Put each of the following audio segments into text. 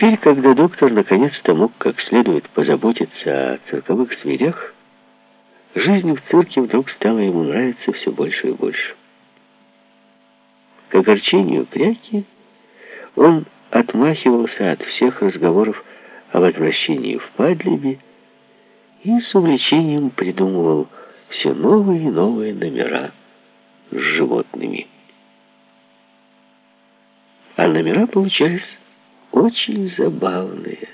Теперь, когда доктор наконец-то мог как следует позаботиться о цирковых зверях, жизнь в цирке вдруг стала ему нравиться все больше и больше. К огорчению кряки он отмахивался от всех разговоров о возвращении в Падлибе и с увлечением придумывал все новые и новые номера с животными. А номера получались очень забавные.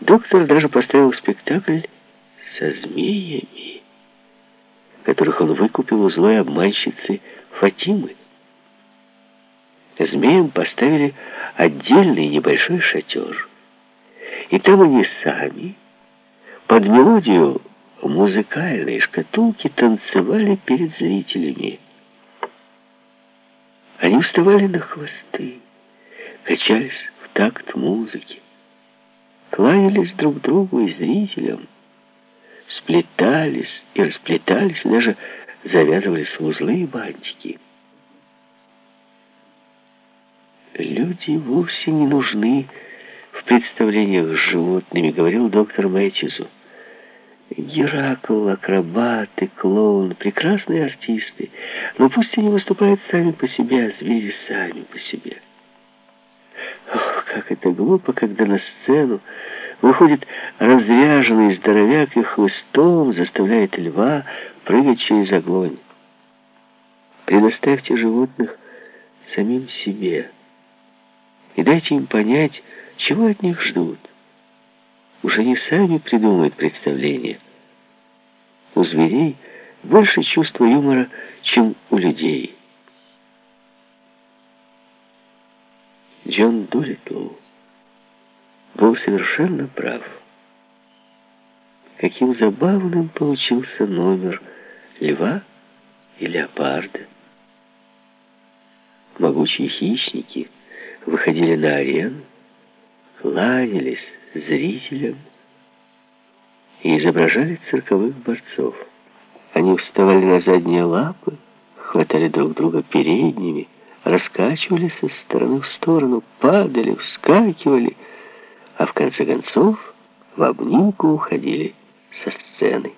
Доктор даже поставил спектакль со змеями, которых он выкупил у злой обманщицы Фатимы. Змеям поставили отдельный небольшой шатер. И там они сами под мелодию музыкальной шкатулки танцевали перед зрителями. Они вставали на хвосты, качались такт музыки, кланялись друг другу и зрителям, сплетались и расплетались, даже завязывались в узлы и бантики. Люди вовсе не нужны в представлениях с животными, говорил доктор Мэтчизу. Геракл, акробаты, клоун, прекрасные артисты. Но пусть они выступают сами по себе, а звери сами по себе. Это глупо, когда на сцену выходит разряженный здоровяк и хлыстом заставляет льва прыгать через огонь. Предоставьте животных самим себе и дайте им понять, чего от них ждут. Уж они сами придумают представление. У зверей больше чувства юмора, чем у людей. Джон Дулитл был совершенно прав. Каким забавным получился номер льва и леопарда. Могучие хищники — выходили на арену, кланялись зрителям и изображали цирковых борцов. Они вставали на задние лапы, хватали друг друга передними, раскачивались из стороны в сторону, падали, вскакивали, а в конце концов в обнимку уходили со сцены.